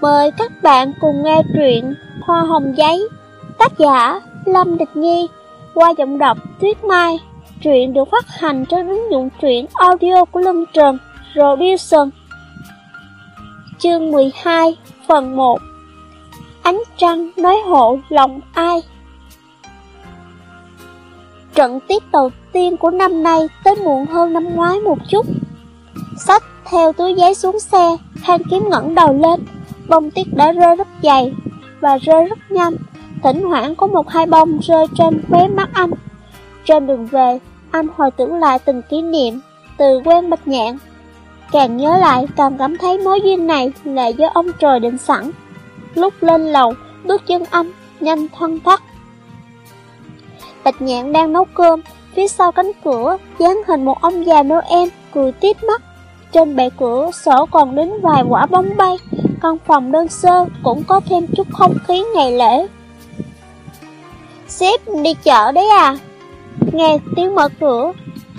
Mời các bạn cùng nghe truyện Hoa Hồng Giấy Tác giả Lâm Địch Nhi Qua giọng đọc Tuyết Mai. Truyện được phát hành trên ứng dụng truyện audio của Lâm Trần Robinson Chương 12 Phần 1 Ánh trăng nói hộ lòng ai? Trận tiết đầu tiên của năm nay tới muộn hơn năm ngoái một chút. Sách theo túi giấy xuống xe, Khang Kiếm ngẩng đầu lên, bông tuyết đã rơi rất dày và rơi rất nhanh. Thỉnh thoảng có một hai bông rơi trên khóe mắt anh. Trên đường về, anh hồi tưởng lại từng kỷ niệm, từ quen bạch nhạn. Càng nhớ lại, càng cảm thấy mối duyên này là do ông trời định sẵn. Lúc lên lầu, bước chân anh, nhanh thoăn thoắt. Bạch nhạn đang nấu cơm, phía sau cánh cửa, dán hình một ông già Noel, cười tít mắt. Trên bệ cửa sổ còn đến vài quả bóng bay, căn phòng đơn sơ cũng có thêm chút không khí ngày lễ. Sếp đi chợ đấy à? Nghe tiếng mở cửa,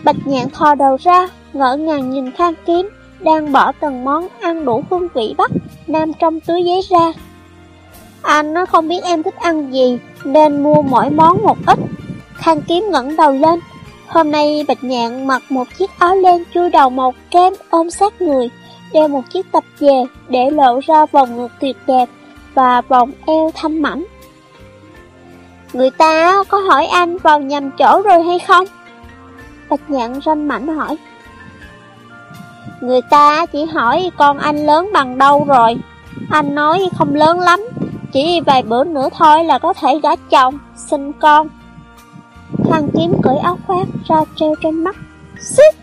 bạch nhạn thò đầu ra, ngỡ ngàng nhìn khang kiếm, đang bỏ từng món ăn đủ hương vị Bắc, nam trong túi giấy ra. Anh nó không biết em thích ăn gì, nên mua mỗi món một ít. Khang kiếm ngẩng đầu lên, Hôm nay Bạch Nhạn mặc một chiếc áo len chui đầu màu kem ôm sát người, đeo một chiếc tập về để lộ ra vòng ngực tuyệt đẹp và vòng eo thâm mảnh. Người ta có hỏi anh vào nhầm chỗ rồi hay không? Bạch Nhạn ranh mảnh hỏi. Người ta chỉ hỏi con anh lớn bằng đâu rồi. Anh nói không lớn lắm, chỉ vài bữa nữa thôi là có thể gả chồng, sinh con. Thằng kiếm cởi áo khoác ra treo trên mắt Xích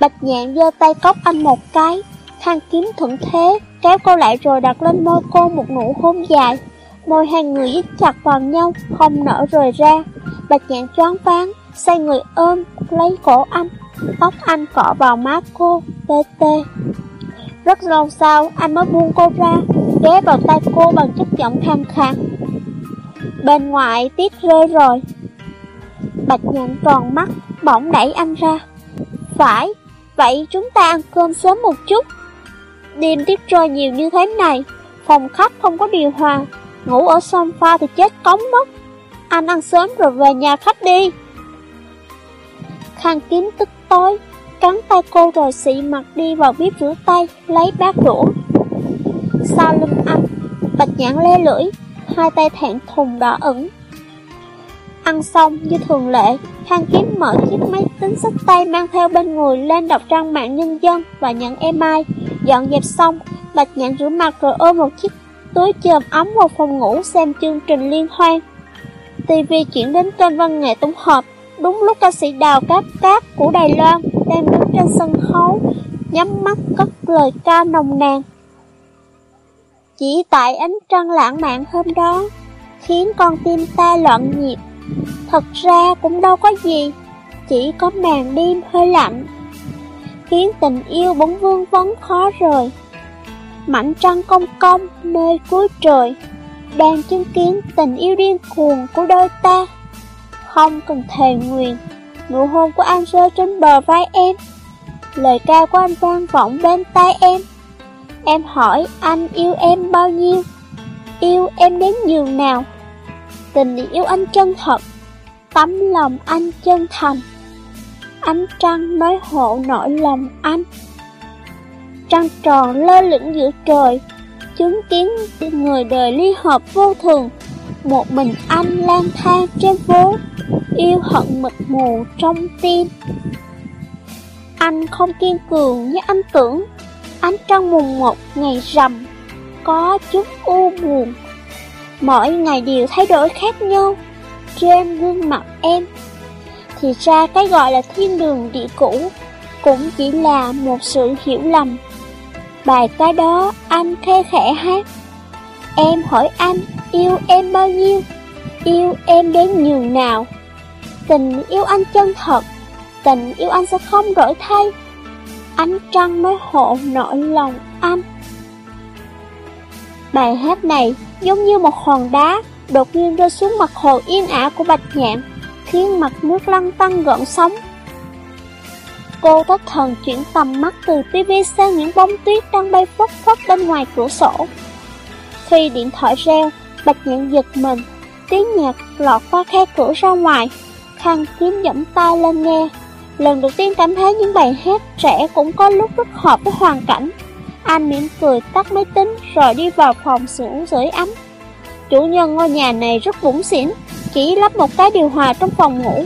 Bạch nhạn giơ tay cốc anh một cái. Thang kiếm thuận thế, Kéo cô lại rồi đặt lên môi cô một nụ hôn dài. Môi hai người dính chặt vào nhau, Không nở rời ra. Bạch nhạn choáng váng Xoay người ôm, lấy cổ anh. Tóc anh cọ vào má cô, Tê tê. Rất lâu sau, anh mới buông cô ra, Ghé vào tay cô bằng chất giọng khang khàn. Bên ngoài tiết rơi rồi. Bạch nhạn tròn mắt, Bỗng đẩy anh ra. Phải Vậy chúng ta ăn cơm sớm một chút. Đêm tiết trời nhiều như thế này, Phòng khách không có điều hòa. Ngủ ở sofa thì chết cống mất. Anh ăn sớm rồi về nhà khách đi. Khang kiếm tức tối, Cắn tay cô rồi xị mặt đi vào bếp rửa tay, Lấy bát đũa. Sau lưng anh Bạch nhãn le lưỡi, hai tay thẹn thùng đỏ ửng. Ăn xong như thường lệ, Khang Kiếm mở chiếc máy tính sách tay mang theo bên người lên đọc trang mạng nhân dân và nhận email. Dọn dẹp xong, Bạch Nhạn rửa mặt rồi ôm một chiếc túi chườm ấm vào phòng ngủ xem chương trình liên hoan. TV chuyển đến kênh văn nghệ tổng hợp, đúng lúc ca sĩ Đào Cáp Cát của Đài Loan đang đứng trên sân khấu, nhắm mắt cất lời ca nồng nàn. Chỉ tại ánh trăng lãng mạn hôm đó Khiến con tim ta loạn nhịp Thật ra cũng đâu có gì, Chỉ có màn đêm hơi lạnh, Khiến tình yêu bỗng vương vấn khó rời Mảnh trăng công công nơi cuối trời, Đang chứng kiến tình yêu điên cuồng của đôi ta Không cần thề nguyền, Nụ hôn của anh rơi trên bờ vai em Lời ca của anh vang vọng bên tai em Em hỏi anh yêu em bao nhiêu? Yêu em đến nhường nào? Tình yêu anh chân thật, tấm lòng anh chân thành. Ánh trăng nói hộ nỗi lòng anh. Trăng tròn lơ lửng giữa trời, chứng kiến người đời ly hợp vô thường. Một mình anh lang thang trên phố, yêu hận mịt mù trong tim. Anh không kiên cường như anh tưởng Ánh trăng mùng một ngày rằm Có chút u buồn Mỗi ngày đều thay đổi khác nhau. Trên gương mặt em Thì ra cái gọi là thiên đường địa cũ, Cũng chỉ là một sự hiểu lầm. Bài ca đó, anh khe khẽ hát, Em hỏi anh, yêu em bao nhiêu? Yêu em đến nhường nào? Tình yêu anh chân thật, Tình yêu anh sẽ không đổi thay. Ánh trăng mới hộ nỗi lòng anh. Bài hát này giống như một hòn đá đột nhiên rơi xuống mặt hồ yên ả của Bạch Nhạn, khiến mặt nước lăn tăn gợn sóng. Cô thất thần chuyển tầm mắt từ tivi sang những bông tuyết đang bay phất phất bên ngoài cửa sổ. Khi điện thoại reo, Bạch Nhạn giật mình, tiếng nhạc lọt qua khe cửa ra ngoài. Khang kiếm dẫm tay lên nghe. Lần đầu tiên cảm thấy những bài hát trẻ cũng có lúc rất hợp với hoàn cảnh. Anh mỉm cười tắt máy tính rồi đi vào phòng sưởi sưởi ấm. Chủ nhân ngôi nhà này rất bủng xỉn, chỉ lắp một cái điều hòa trong phòng ngủ.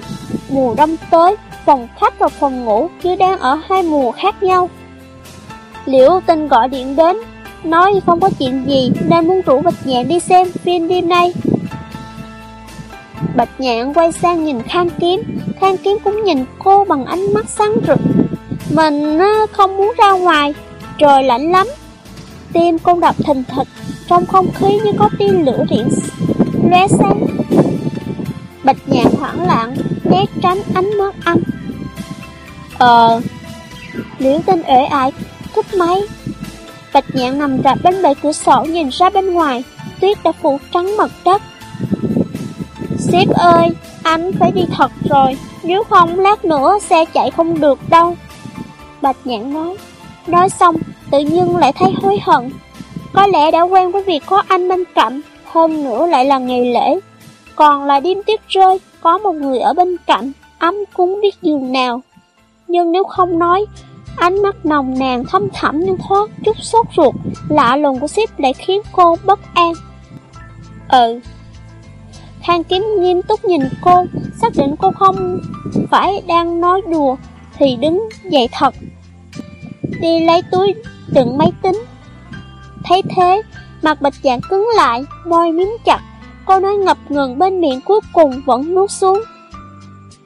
Mùa đông tới, phòng khách và phòng ngủ như đang ở hai mùa khác nhau. Liễu tinh gọi điện đến, nói không có chuyện gì nên muốn rủ Bạch Nhạn đi xem phim đêm nay. Bạch Nhạn quay sang nhìn Khang Kiếm, Khang Kiếm cũng nhìn cô bằng ánh mắt sáng rực. Mình ờ, không muốn ra ngoài, trời lạnh lắm. Tim cô đập thình thịch, trong không khí như có tia lửa điện lóe sáng. Bạch nhạc hoảng loạn, né tránh ánh mắt anh. Ờ, liễu tinh ế ải, thích máy. Bạch nhạc nằm rạp bên bệ cửa sổ nhìn ra bên ngoài, tuyết đã phủ trắng mặt đất. Sếp ơi, anh phải đi thật rồi, nếu không lát nữa xe chạy không được đâu. Bạch nhạc nói, nói xong tự nhiên lại thấy hối hận. Có lẽ đã quen với việc có anh bên cạnh, hơn nữa lại là ngày lễ. Còn là đêm tuyết rơi, có một người ở bên cạnh, ấm cúng biết giường nào nhưng nếu không nói, ánh mắt nồng nàn thâm thẳm nhưng thoát chút sốt ruột, lạ lùng của sếp lại khiến cô bất an. Ừ. Thang kiếm nghiêm túc nhìn cô, xác định cô không phải đang nói đùa, thì đứng dậy thật. Đi lấy túi đựng máy tính. Thấy thế, mặt bạch dạng cứng lại, môi miếm chặt, câu nói ngập ngừng bên miệng cuối cùng vẫn nuốt xuống.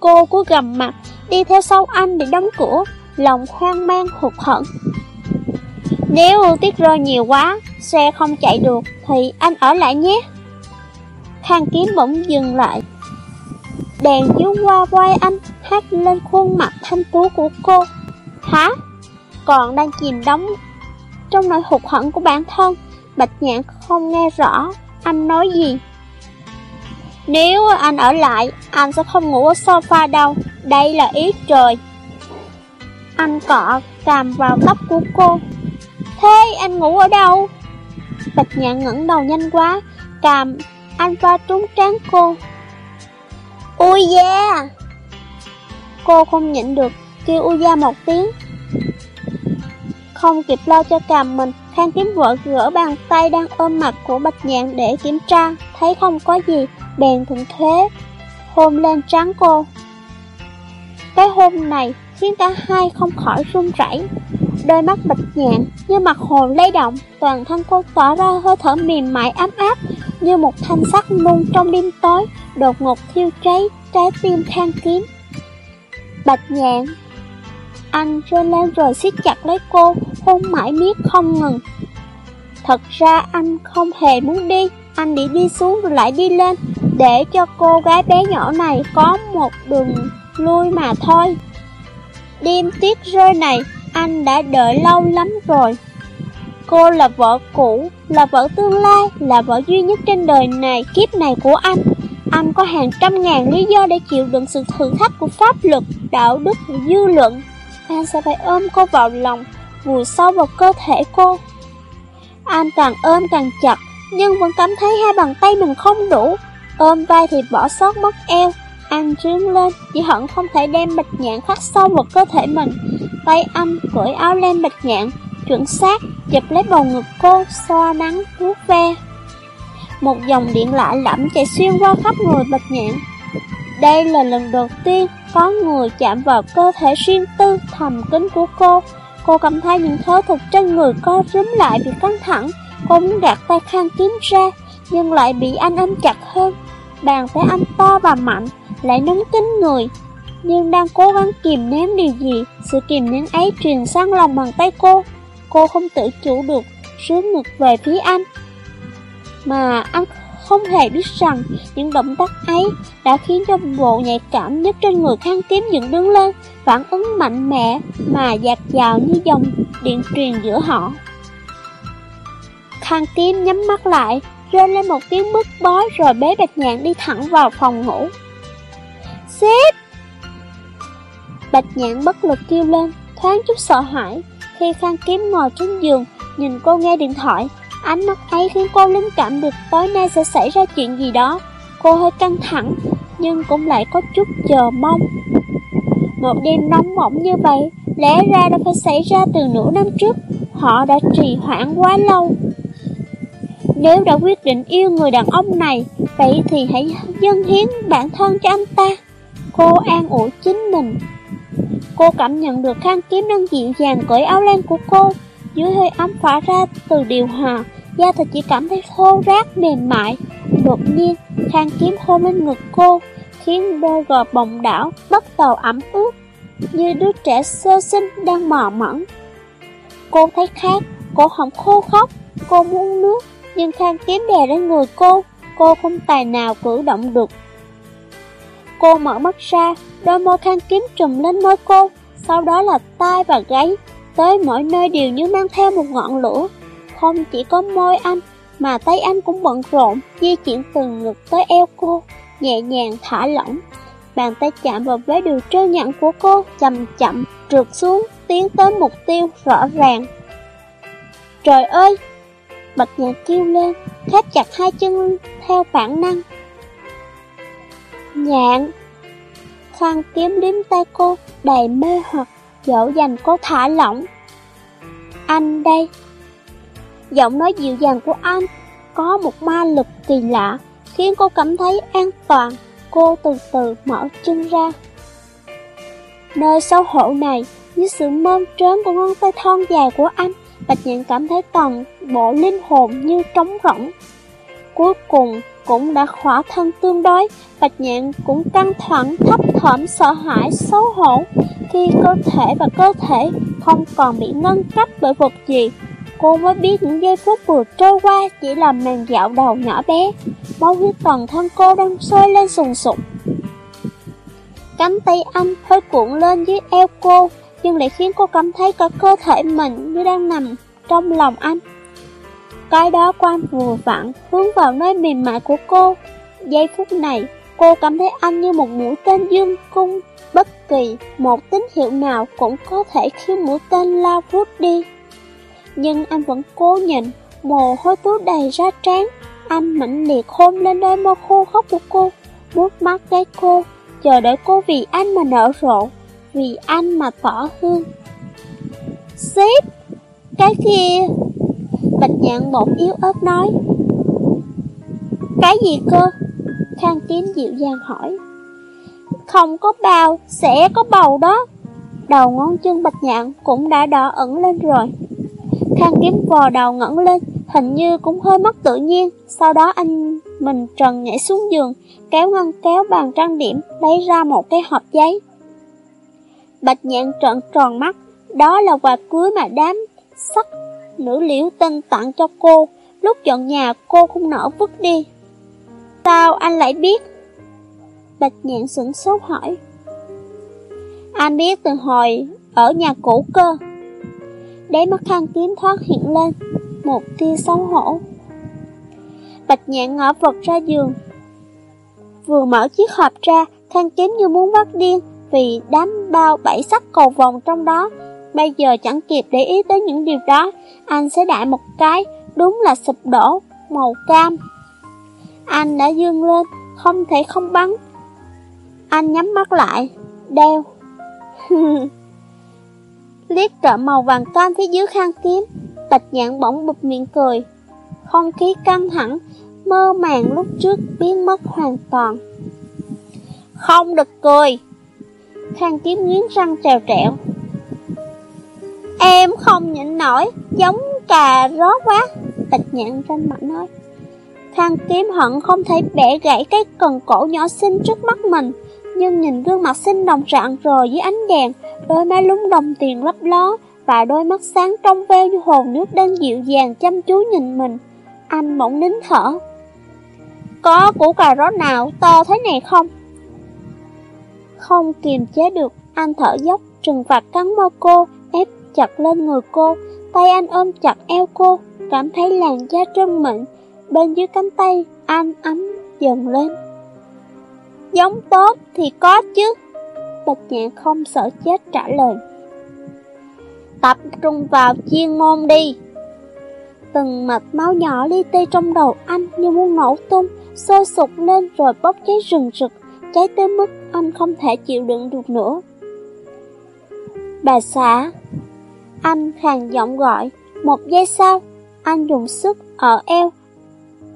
Cô cúi gầm mặt, đi theo sau anh để đóng cửa, lòng hoang mang hụt hẫng. Nếu tiết rơi nhiều quá, xe không chạy được thì anh ở lại nhé. Khang kiếm bỗng dừng lại. Đèn chiếu qua vai anh, hát lên khuôn mặt thanh tú của cô. Hả? Còn đang chìm đóng trong nỗi hụt hẫng của bản thân, Bạch Nhạn không nghe rõ anh nói gì. Nếu anh ở lại, anh sẽ không ngủ ở sofa đâu, đây là ý trời. Anh cọ càm vào tóc của cô. Thế anh ngủ ở đâu? Bạch nhạn ngẩng đầu nhanh quá, càm anh va trúng trán cô. Ui da! Cô không nhịn được, kêu uya một tiếng. Không kịp lo cho càm mình, Khang kiếm vợ gỡ bàn tay đang ôm mặt của Bạch Nhạn để kiểm tra, thấy không có gì, bèn thuận thế, hôn lên trán cô. Cái hôn này khiến cả hai không khỏi run rẩy. Đôi mắt bạch nhạn như mặt hồ lay động, toàn thân cô tỏa ra hơi thở mềm mại ấm áp như một thanh sắt nung trong đêm tối, đột ngột thiêu cháy trái tim khang kiếm. Bạch nhạn Anh rơi lên rồi siết chặt lấy cô, phun mãi miết không ngừng. Thật ra anh không hề muốn đi, anh đi đi xuống rồi lại đi lên, để cho cô gái bé nhỏ này có một đường lui mà thôi. Đêm tuyết rơi này, anh đã đợi lâu lắm rồi. Cô là vợ cũ, là vợ tương lai, là vợ duy nhất trên đời này, kiếp này của anh. Anh có hàng trăm ngàn lý do để chịu đựng sự thử thách của pháp luật, đạo đức và dư luận. Anh sẽ phải ôm cô vào lòng, vùi sâu vào cơ thể cô. Anh càng ôm càng chặt, nhưng vẫn cảm thấy hai bàn tay mình không đủ. Ôm vai thì bỏ sót mất eo, anh trướng lên, chỉ hận không thể đem bạch nhạn khắc sâu vào cơ thể mình. Tay anh cởi áo lên bạch nhạn, chuẩn xác, chụp lấy bầu ngực cô, xoa nắng, vuốt ve. Một dòng điện lạ lẫm chạy xuyên qua khắp người bạch nhạn. Đây là lần đầu tiên có người chạm vào cơ thể riêng tư thầm kín của cô. Cô cảm thấy những thớ thịt trên người co rúm lại vì căng thẳng. Cô muốn gạt tay khăn kiếm ra, nhưng lại bị anh ôm chặt hơn. Bàn tay anh to và mạnh, lại nóng kín người Nhưng đang cố gắng kìm nén điều gì Sự kìm nén ấy truyền sang lòng bàn tay cô Cô không tự chủ được Sướng ngực về phía anh Mà anh không hề biết rằng Những động tác ấy Đã khiến cho bộ nhạy cảm nhất trên người khăn kiếm dựng đứng lên Phản ứng mạnh mẽ Mà dạt dào như dòng điện truyền giữa họ Khang kiếm nhắm mắt lại Rên lên một tiếng bức bói rồi bế bạch nhạn đi thẳng vào phòng ngủ Xếp! Bạch Nhạn bất lực kêu lên, thoáng chút sợ hãi. Khi Khang Kiếm ngồi trên giường, nhìn cô nghe điện thoại, ánh mắt ấy khiến cô linh cảm được tối nay sẽ xảy ra chuyện gì đó. Cô hơi căng thẳng, nhưng cũng lại có chút chờ mong. Một đêm nóng bỏng như vậy, lẽ ra đã phải xảy ra từ nửa năm trước, họ đã trì hoãn quá lâu. Nếu đã quyết định yêu người đàn ông này, vậy thì hãy dâng hiến bản thân cho anh ta. Cô an ủi chính mình. Cô cảm nhận được khăn kiếm đang dịu dàng cởi áo len của cô, dưới hơi ấm phả ra từ điều hòa, da thịt chỉ cảm thấy khô rác mềm mại. Đột nhiên, khang kiếm hôn lên ngực cô, khiến đôi gò bồng đảo bắt đầu ẩm ướt, như đứa trẻ sơ sinh đang mò mẫn. Cô thấy khác, cô không khô khóc, cô muốn nước, nhưng khang kiếm đè lên người cô, cô không tài nào cử động được. Cô mở mắt ra, đôi môi khang kiếm trùm lên môi cô, sau đó là tai và gáy, tới mỗi nơi đều như mang theo một ngọn lửa. Không chỉ có môi anh, mà tay anh cũng bận rộn, di chuyển từ ngực tới eo cô, nhẹ nhàng thả lỏng. Bàn tay chạm vào vế đường trơn nhẵn của cô, chậm chậm, trượt xuống, tiến tới mục tiêu rõ ràng. Trời ơi! Bạch nhạc kêu lên, khép chặt hai chân theo bản năng. Nhạn! Khang kiếm đếm tay cô, đầy mê hoặc, dỗ dành cô thả lỏng. Anh đây! Giọng nói dịu dàng của anh có một ma lực kỳ lạ, khiến cô cảm thấy an toàn. Cô từ từ mở chân ra. Nơi sâu hổ này, dưới sự mơn trớn của ngón tay thon dài của anh, Bạch Nhạn cảm thấy toàn bộ linh hồn như trống rỗng. Cuối cùng cũng đã khỏa thân tương đối, Bạch Nhạn cũng căng thẳng, thấp thỏm, sợ hãi, xấu hổ khi cơ thể và cơ thể không còn bị ngăn cách bởi vật gì. Cô mới biết những giây phút vừa trôi qua chỉ là màn dạo đầu nhỏ bé, máu huyết toàn thân cô đang sôi lên sùng sục. Cánh tay anh hơi cuộn lên dưới eo cô, nhưng lại khiến cô cảm thấy cả cơ thể mình như đang nằm trong lòng anh. Cái đó quan vừa vặn hướng vào nơi mềm mại của cô. Giây phút này, cô cảm thấy anh như một mũi tên dương cung, bất kỳ một tín hiệu nào cũng có thể khiến mũi tên lao vút đi. Nhưng anh vẫn cố nhìn, mồ hôi túa đầy ra trán, anh mạnh liệt hôn lên đôi môi khô khóc của cô, bút mắt cái cô, chờ đợi cô vì anh mà nở rộ vì anh mà tỏ hương. Sếp, cái kia... Bạch nhạn bỗng yếu ớt nói. Cái gì cơ? Khang kiếm dịu dàng hỏi. Không có bao, sẽ có bầu đó. Đầu ngón chân bạch nhạn cũng đã đỏ ẩn lên rồi. Khang kiếm vò đầu ngẩng lên, hình như cũng hơi mất tự nhiên. Sau đó anh mình trần nhảy xuống giường, kéo ngăn kéo bàn trang điểm, lấy ra một cái hộp giấy. Bạch nhạn trợn tròn mắt, đó là quà cưới mà đám sắc nữ liễu tinh tặng cho cô, lúc dọn nhà cô không nỡ vứt đi. Sao anh lại biết? Bạch nhạn sửng sốt hỏi. Anh biết từ hồi ở nhà cũ cơ. Đáy mắt khăn kiếm thoát hiện lên, một tia xấu hổ. Bạch nhạn ngõ vật ra giường. Vừa mở chiếc hộp ra, khăn kiếm như muốn vắt điên, vì đám bao bảy sắc cầu vòng trong đó. Bây giờ chẳng kịp để ý tới những điều đó, anh sẽ đại một cái, đúng là sụp đổ, màu cam. Anh đã dương lên, không thể không bắn. Anh nhắm mắt lại, đeo. Liếc trở màu vàng cam phía dưới khang kiếm, bạch nhạn bỗng bụt miệng cười. Không khí căng thẳng, mơ màng lúc trước biến mất hoàn toàn. Không được cười, Khang kiếm nghiến răng trèo trẹo. Em không nhịn nổi, giống cà rốt quá. Bạch nhạn ranh mặt nói. Khang kiếm hận không thể bẻ gãy cái cần cổ nhỏ xinh trước mắt mình. Nhưng nhìn gương mặt xinh đồng rạng rồi dưới ánh đèn, đôi má lúng đồng tiền lấp ló và đôi mắt sáng trong veo như hồ nước đang dịu dàng chăm chú nhìn mình. Anh mộng nín thở. Có củ cà rốt nào to thế này không? Không kiềm chế được, anh thở dốc, trừng phạt cắn môi cô, ép chặt lên người cô, tay anh ôm chặt eo cô, cảm thấy làn da trơn mịn, bên dưới cánh tay, anh ấm dần lên. Giống tốt thì có chứ. Bạch Nhạn không sợ chết trả lời. Tập trung vào chuyên môn đi. Từng mạch máu nhỏ li ti trong đầu anh như muốn nổ tung, sôi sục lên rồi bốc cháy rừng rực, cháy tới mức anh không thể chịu đựng được nữa. Bà xã, anh khàn giọng gọi, một giây sau, anh dùng sức ở eo,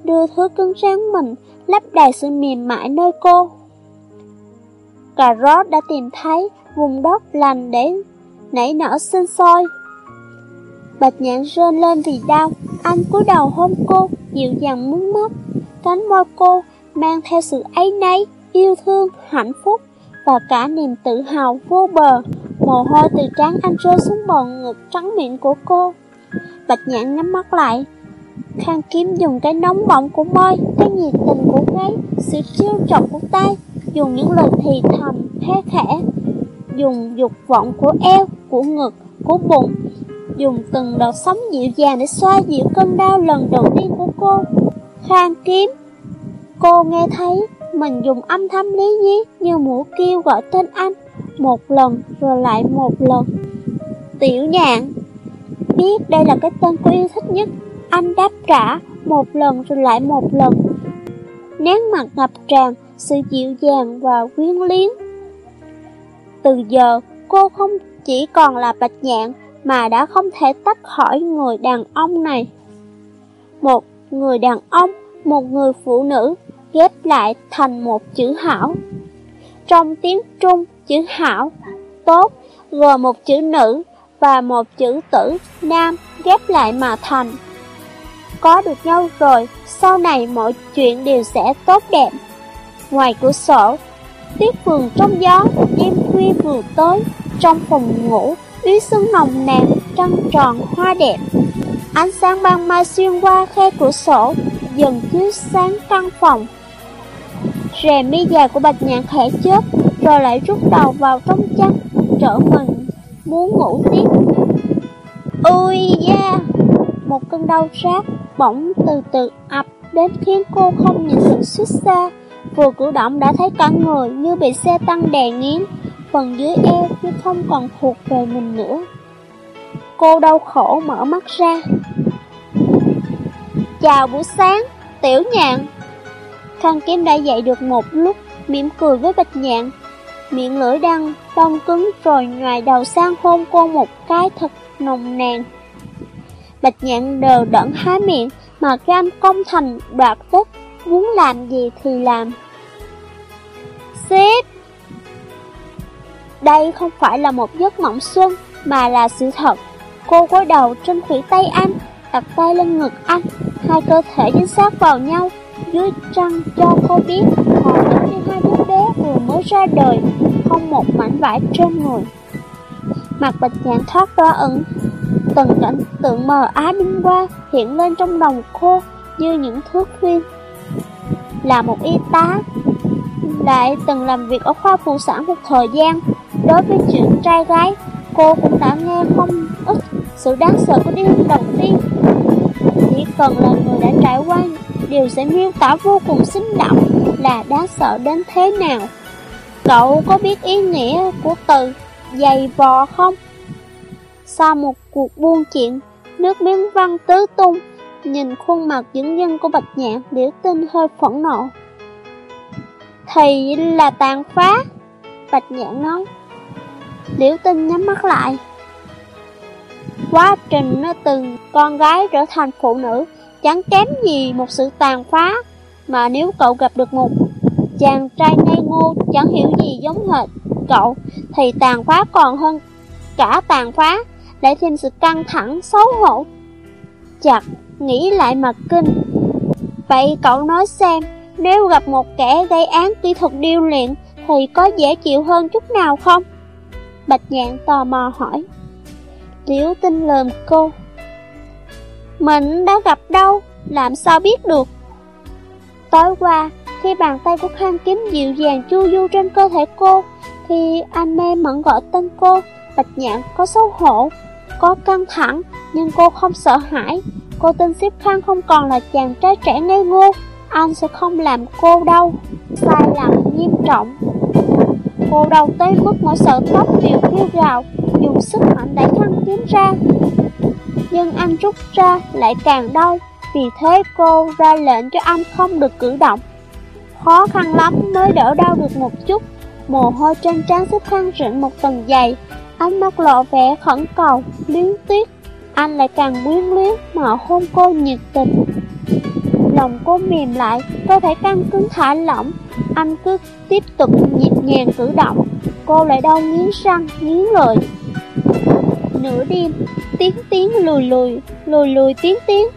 đưa thứ cứng rắn mình lắp đầy sự mềm mại nơi cô. Cà rốt đã tìm thấy vùng đất lành để nảy nở sinh sôi. Bạch nhãn rên lên vì đau, anh cúi đầu hôn cô, dịu dàng muốn mất. Cánh môi cô mang theo sự ấy nấy, yêu thương, hạnh phúc và cả niềm tự hào vô bờ. Mồ hôi từ trán anh rơi xuống bờ ngực trắng miệng của cô. Bạch nhãn nhắm mắt lại. Khang kiếm dùng cái nóng bỏng của môi, cái nhiệt tình của gáy, sự chiêu trọng của tay, dùng những lời thì thầm, khẽ khẽ, dùng dục vọng của eo, của ngực, của bụng, dùng từng đợt sóng dịu dàng để xoa dịu cơn đau lần đầu tiên của cô. Khang kiếm, cô nghe thấy mình dùng âm thanh lý nhí như mũi kêu gọi tên anh, một lần rồi lại một lần. Tiểu nhạn, biết đây là cái tên cô yêu thích nhất, anh đáp trả một lần rồi lại một lần. Nén mặt ngập tràn, sự dịu dàng và quyến liếng. Từ giờ, cô không chỉ còn là bạch nhạn mà đã không thể tách khỏi người đàn ông này. Một người đàn ông, một người phụ nữ ghép lại thành một chữ hảo. Trong tiếng Trung, chữ hảo, tốt, gồm một chữ nữ và một chữ tử, nam ghép lại mà thành. Có được nhau rồi, sau này mọi chuyện đều sẽ tốt đẹp. Ngoài cửa sổ, tuyết vườn trong gió, đêm khuya vừa tới, trong phòng ngủ, úy sương nồng nàn, trăng tròn, hoa đẹp. Ánh sáng ban mai xuyên qua khe cửa sổ, dần chiếu sáng căn phòng. Rè mi dài của bạch nhạn khẽ chớp, rồi lại rút đầu vào trong chăn, trở mình, muốn ngủ tiếp. Ui da! Một cơn đau rát bỗng từ từ ập đến khiến cô không nhìn sự xuất xa. Vừa cử động đã thấy cả người như bị xe tăng đè nghiến, phần dưới eo như không còn thuộc về mình nữa. Cô đau khổ mở mắt ra. Chào buổi sáng, tiểu nhạn. Khăn kiếm đã dậy được một lúc, mỉm cười với bạch nhạn. Miệng lưỡi đang đông cứng rồi ngoài đầu sang hôn cô một cái thật nồng nàn. Bạch nhạn đờ đẫn há miệng, mà cam công thành đoạt tất, muốn làm gì thì làm. Sếp! Đây không phải là một giấc mộng xuân, mà là sự thật. Cô gối đầu trên khủy tay anh, đặt tay lên ngực anh, hai cơ thể dính sát vào nhau, dưới trăng cho cô biết họ giống như hai đứa bé vừa mới ra đời, không một mảnh vải trên người. Mặt bạch nhạn thoát ra ẩn, từng cảnh tượng mờ ái đêm qua hiện lên trong lòng cô như những thước phim. Là một y tá, lại từng làm việc ở khoa phụ sản một thời gian, đối với chuyện trai gái, cô cũng đã nghe không ít sự đáng sợ của đêm đầu tiên. Chỉ cần là người đã trải qua, đều sẽ miêu tả vô cùng sinh động là đáng sợ đến thế nào. Cậu có biết ý nghĩa của từ dày vò không? Sau một cuộc buôn chuyện, nước miếng văng tứ tung, nhìn khuôn mặt dứng dưng của Bạch Nhạn, liễu tinh hơi phẫn nộ. Thì là tàn phá, Bạch Nhạn nói. Liễu tinh nhắm mắt lại. Quá trình nó từng con gái trở thành phụ nữ, chẳng kém gì một sự tàn phá, mà nếu cậu gặp được một chàng trai ngây ngô chẳng hiểu gì giống hệt cậu, thì tàn phá còn hơn cả tàn phá lại thêm sự căng thẳng, xấu hổ. Chặt, nghĩ lại mà kinh. Vậy cậu nói xem, nếu gặp một kẻ gây án kỹ thuật điêu luyện, thì có dễ chịu hơn chút nào không? Bạch nhạn tò mò hỏi. Liễu tinh lườm cô. Mình đã gặp đâu, làm sao biết được? Tối qua, khi bàn tay của Khang Kiếm dịu dàng chu du trên cơ thể cô, thì anh mê mẫn gọi tên cô, Bạch Nhạn có xấu hổ, có căng thẳng, nhưng cô không sợ hãi. Cô tin xếp khăn không còn là chàng trai trẻ ngây ngô, anh sẽ không làm cô đâu. Sai lầm nghiêm trọng. Cô đầu tới mức mỗi sợi tóc đều kêu gào, dùng sức mạnh đẩy khăn kiếm ra. Nhưng anh rút ra lại càng đau, vì thế cô ra lệnh cho anh không được cử động. Khó khăn lắm mới đỡ đau được một chút, mồ hôi trên trán xếp khăn rịn một tầng dày, ánh mắt lộ vẻ khẩn cầu, liếng tiếc. Anh lại càng quyến luyến mà hôn cô nhiệt tình. Lòng cô mềm lại, cơ thể căng cứng thả lỏng, anh cứ tiếp tục nhịp nhàng cử động, cô lại đau nghiến răng, nghiến lợi. Nửa đêm, tiếng tiếng lùi lùi, lùi lùi tiếng tiếng.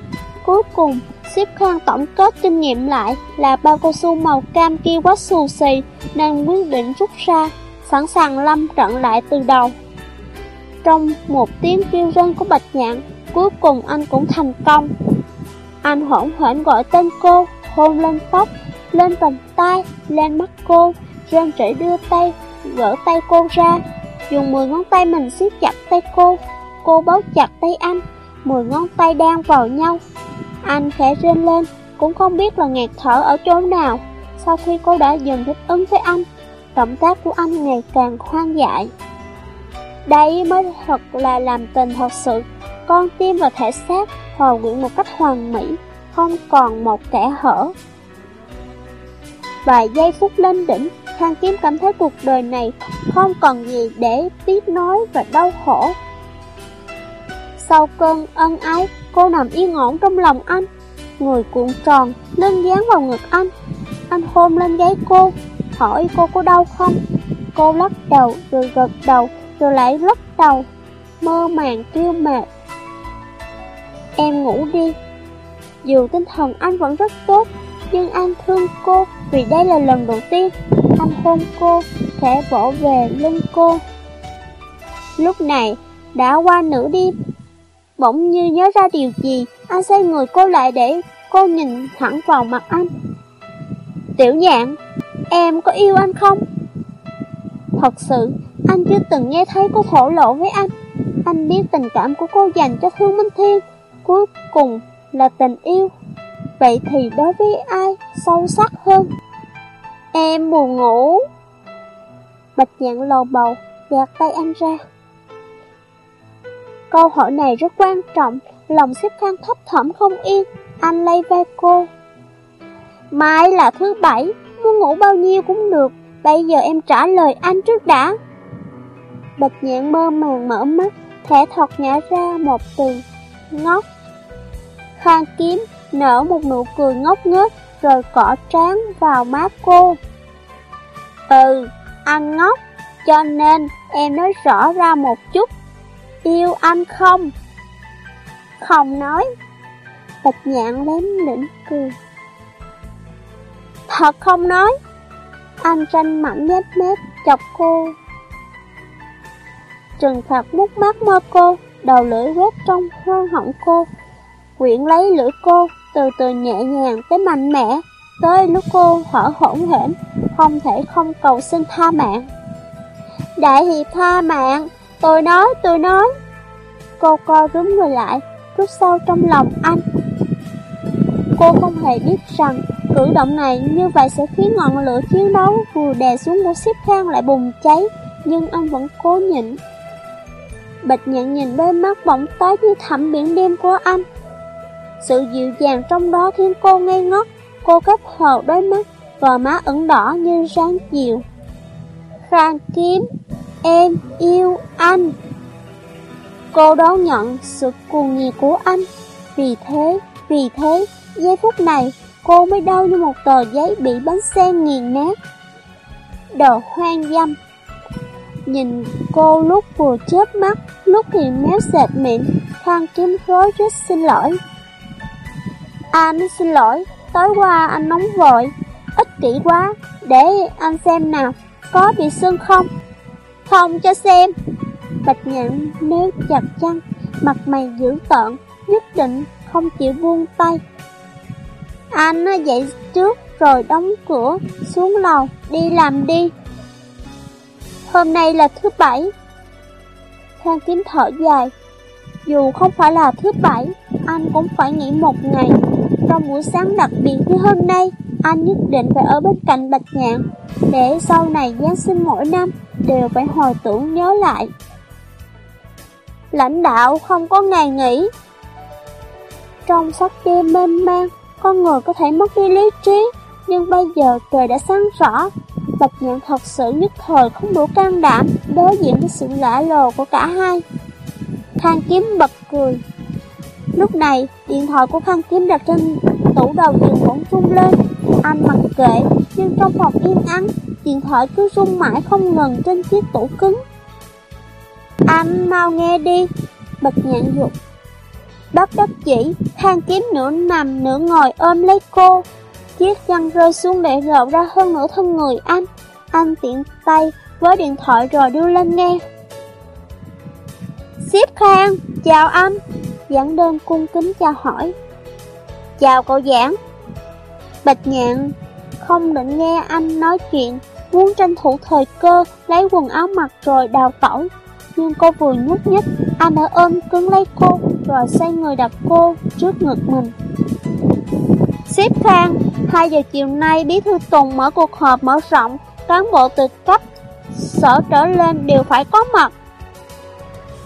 Cuối cùng, xếp khoan tổng kết kinh nghiệm lại là bao cao su màu cam kia quá xù xì, nên quyết định rút ra, sẵn sàng lâm trận lại từ đầu. Trong một tiếng kêu rên của bạch nhạn, cuối cùng anh cũng thành công. Anh hỗn hển gọi tên cô, hôn lên tóc, lên vành tay, lên mắt cô, rên rỉ đưa tay, gỡ tay cô ra, dùng 10 ngón tay mình siết chặt tay cô, cô bấu chặt tay anh, 10 ngón tay đang vào nhau. Anh khẽ rên lên, cũng không biết là nghẹt thở ở chỗ nào, sau khi cô đã dần thích ứng với anh, động tác của anh ngày càng hoang dại. Đây mới thật là làm tình thật sự, con tim và thể xác hòa quyện một cách hoàn mỹ, không còn một kẻ hở. Vài giây phút lên đỉnh, Thang Kiếm cảm thấy cuộc đời này không còn gì để tiếc nói và đau khổ. Sau cơn ân ái, cô nằm yên ổn trong lòng anh, người cuộn tròn, lưng dán vào ngực anh. Anh hôn lên gáy cô, hỏi cô có đau không? Cô lắc đầu, rồi gật đầu, rồi lại lắc đầu, mơ màng kêu mệt. Em ngủ đi. Dù tinh thần anh vẫn rất tốt, nhưng anh thương cô vì đây là lần đầu tiên anh hôn cô, khẽ vỗ về lưng cô. Lúc này, đã qua nửa đêm, bỗng như nhớ ra điều gì, anh xoay người cô lại để cô nhìn thẳng vào mặt anh. Tiểu nhạn, em có yêu anh không? Thật sự, anh chưa từng nghe thấy cô thổ lộ với anh. Anh biết tình cảm của cô dành cho Thương Minh Thiên, cuối cùng là tình yêu. Vậy thì đối với ai sâu sắc hơn? Em buồn ngủ. Bạch nhạn lầu bầu, gạt tay anh ra. Câu hỏi này rất quan trọng, lòng xếp khăn thấp thỏm không yên, anh lay vai cô. Mai là thứ bảy, muốn ngủ bao nhiêu cũng được, bây giờ em trả lời anh trước đã. Bạch nhạn mơ màng mở mắt, thẻ thọt nhả ra một từ, ngốc. Khang kiếm nở một nụ cười ngốc nghếch rồi cỏ trán vào má cô. Ừ, anh ngốc, cho nên em nói rõ ra một chút. Yêu anh không? Không nói. Bạch nhạn lém lĩnh cười. Thật không nói. Anh tranh mạnh nhét mép chọc cô. Trừng phạt mút mắt mơ cô, đầu lưỡi quét trong hoang họng cô. Quyện lấy lưỡi cô, từ từ nhẹ nhàng tới mạnh mẽ, tới lúc cô thở hổn hển, không thể không cầu xin tha mạng. Đại hiệp tha mạng, tôi nói, tôi nói. Cô co rúm người lại, rút sâu trong lòng anh. Cô không hề biết rằng cử động này như vậy sẽ khiến ngọn lửa chiến đấu vừa đè xuống của xếp khang lại bùng cháy, nhưng anh vẫn cố nhịn. Bạch nhận nhìn đôi mắt bỗng tối như thẳm biển đêm của anh. Sự dịu dàng trong đó khiến cô ngây ngất, cô gấp hồ đôi mắt, gò má ửng đỏ như sáng chiều. Khang kiếm, em yêu anh. Cô đón nhận sự cuồng nhiệt của anh. Vì thế, vì thế, giây phút này, cô mới đau như một tờ giấy bị bánh xe nghiền nát. Đồ hoang dâm. Nhìn cô lúc vừa chớp mắt, lúc thì méo sệt miệng, Phan kiếm Khối rất xin lỗi. À, anh xin lỗi, tối qua anh nóng vội, ích kỷ quá, để anh xem nào, có bị sưng không? Không cho xem. Bạch nhạn nếu chặt chăn, mặt mày dữ tợn, nhất định không chịu buông tay. Anh dậy trước rồi đóng cửa, xuống lầu, đi làm đi. Hôm nay là thứ bảy. Khang kiếm thở dài. Dù không phải là thứ bảy, anh cũng phải nghỉ một ngày. Trong buổi sáng đặc biệt như hôm nay, anh nhất định phải ở bên cạnh Bạch Nhạn để sau này Giáng sinh mỗi năm đều phải hồi tưởng nhớ lại. Lãnh đạo không có ngày nghỉ. Trong sắc đêm mênh mang, con người có thể mất đi lý trí, nhưng bây giờ trời đã sáng rõ. Bạch nhạn thật sự nhất thời không đủ can đảm đối diện với sự lã lồ của cả hai. Khang kiếm bật cười. Lúc này, điện thoại của Khang kiếm đặt trên tủ đầu giường bỗng rung lên. Anh mặc kệ, nhưng trong phòng yên ắng, điện thoại cứ rung mãi không ngừng trên chiếc tủ cứng. Anh mau nghe đi, bật nhạn dục. Bất đắc chỉ, Khang kiếm nửa nằm nửa ngồi ôm lấy cô. Chiếc răng rơi xuống để lộ ra hơn nửa thân người anh. Anh tiện tay với điện thoại rồi đưa lên nghe. Xếp Khang, chào anh. Giảng đơn cung kính chào hỏi. Chào cậu giảng. Bạch nhạn không định nghe anh nói chuyện, muốn tranh thủ thời cơ, lấy quần áo mặc rồi đào tẩu. Nhưng cô vừa nhúc nhích, anh đã ôm cứng lấy cô, rồi xoay người đặt cô trước ngực mình. Xếp Khang, 2 giờ chiều nay Bí Thư Tùng mở cuộc họp mở rộng, cán bộ từ cấp sở trở lên đều phải có mặt.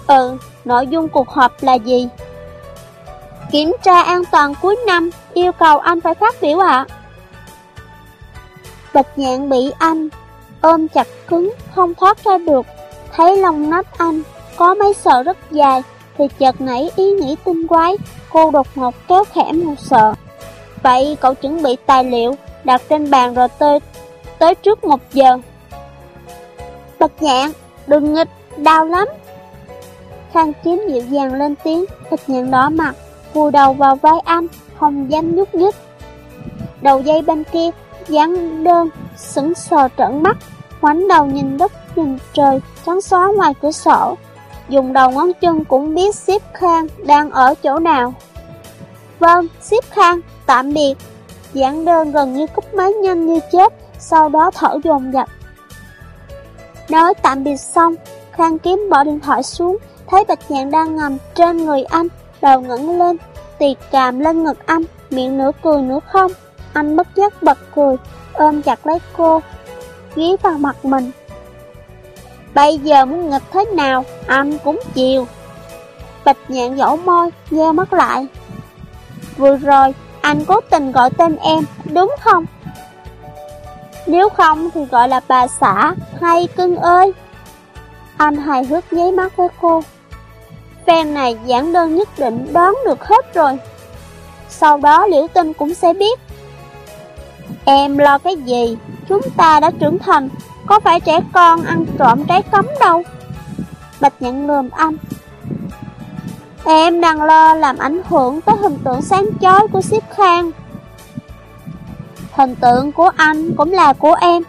Ừ, nội dung cuộc họp là gì? Kiểm tra an toàn cuối năm, yêu cầu anh phải phát biểu ạ. Bạch nhạn bị anh ôm chặt cứng, không thoát ra được. Thấy lòng nách anh có mấy sợi rất dài, thì chợt nảy ý nghĩ tinh quái, cô đột ngột kéo khẽ một sợ. Vậy cậu chuẩn bị tài liệu, đặt trên bàn rồi tôi tới trước một giờ. Bạch nhạn, đừng nghịch, đau lắm. Khang kiếm dịu dàng lên tiếng, bạch nhạn đỏ mặt, vùi đầu vào vai anh, không dám nhúc nhích. Đầu dây bên kia, dáng đơn, sững sờ trợn mắt, ngoảnh đầu nhìn đất nhìn trời, trắng xóa ngoài cửa sổ. Dùng đầu ngón chân cũng biết xếp Khang đang ở chỗ nào. Vâng, xếp Khang, tạm biệt. Giảng đơn gần như cúp máy nhanh như chết, sau đó thở dồn dập. Nói tạm biệt xong, Khang kiếm bỏ điện thoại xuống, thấy bạch nhạn đang ngầm trên người anh, đầu ngẩng lên, tì càm lên ngực anh, miệng nửa cười nửa không. Anh bất giác bật cười, ôm chặt lấy cô, ghé vào mặt mình. Bây giờ muốn nghịch thế nào, anh cũng chịu. Bạch nhạn dỗ môi, nheo mắt lại. Vừa rồi, anh cố tình gọi tên em, đúng không? Nếu không thì gọi là bà xã hay cưng ơi. Anh hài hước nháy mắt với cô. Phen này giảng đơn nhất định đoán được hết rồi. Sau đó liễu tinh cũng sẽ biết. Em lo cái gì? Chúng ta đã trưởng thành, có phải trẻ con ăn trộm trái cấm đâu. Bạch nhận lườm anh. Em đang lo làm ảnh hưởng tới hình tượng sáng chói của siết Khang. Hình tượng của anh cũng là của em.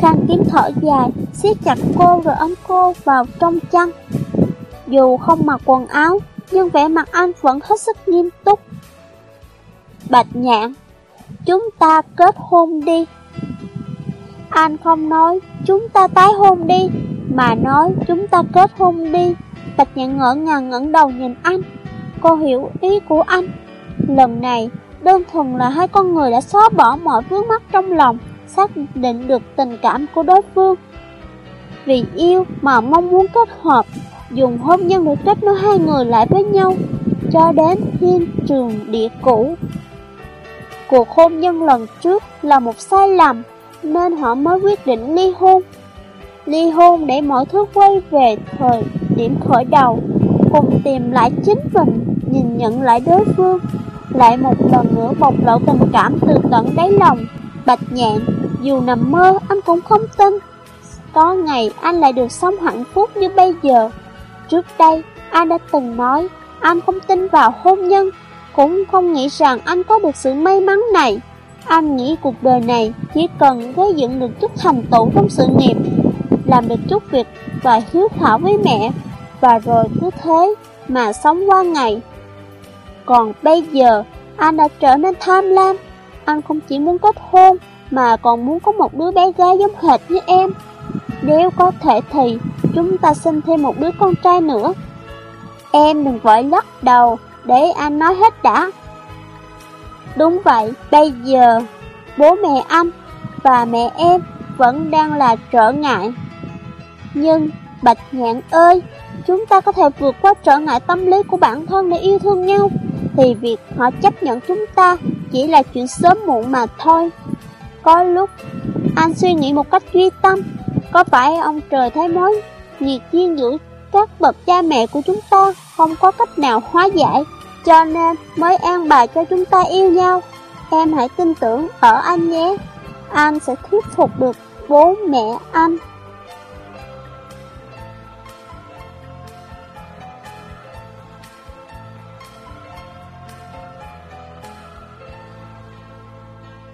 Khang kiếm thở dài, siết chặt cô rồi ấm cô vào trong chăn. Dù không mặc quần áo, nhưng vẻ mặt anh vẫn hết sức nghiêm túc. Bạch nhạn, chúng ta kết hôn đi. Anh không nói, chúng ta tái hôn đi, mà nói chúng ta kết hôn đi. Bạch nhạn ngỡ ngàng ngẩng đầu nhìn anh, cô hiểu ý của anh. Lần này, đơn thuần là hai con người đã xóa bỏ mọi vướng mắc trong lòng, xác định được tình cảm của đối phương. Vì yêu mà mong muốn kết hợp, dùng hôn nhân để kết nối hai người lại với nhau, cho đến thiên trường địa cũ. Cuộc hôn nhân lần trước là một sai lầm, nên họ mới quyết định ly hôn. Ly hôn để mọi thứ quay về thời điểm khởi đầu, cùng tìm lại chính mình, nhìn nhận lại đối phương, lại một lần nữa bộc lộ tình cảm từ tận đáy lòng. Bạch nhạn, dù nằm mơ anh cũng không tin. Có ngày anh lại được sống hạnh phúc như bây giờ. Trước đây, anh đã từng nói, anh không tin vào hôn nhân, cũng không nghĩ rằng anh có được sự may mắn này. Anh nghĩ cuộc đời này chỉ cần gây dựng được chút thành tựu trong sự nghiệp, làm được chút việc và hiếu thảo với mẹ, và rồi cứ thế mà sống qua ngày. Còn bây giờ, anh đã trở nên tham lam, anh không chỉ muốn kết hôn, mà còn muốn có một đứa bé gái giống hệt như em. Nếu có thể thì, chúng ta sinh thêm một đứa con trai nữa. Em đừng vội lắc đầu, để anh nói hết đã. Đúng vậy, bây giờ, bố mẹ anh và mẹ em vẫn đang là trở ngại. Nhưng, Bạch Nhạn ơi, chúng ta có thể vượt qua trở ngại tâm lý của bản thân để yêu thương nhau, thì việc họ chấp nhận chúng ta chỉ là chuyện sớm muộn mà thôi. Có lúc, anh suy nghĩ một cách duy tâm, có phải ông trời thấy mối nhiệt duyên giữa các bậc cha mẹ của chúng ta không có cách nào hóa giải, cho nên mới an bài cho chúng ta yêu nhau. Em hãy tin tưởng ở anh nhé, anh sẽ thuyết phục được bố mẹ anh.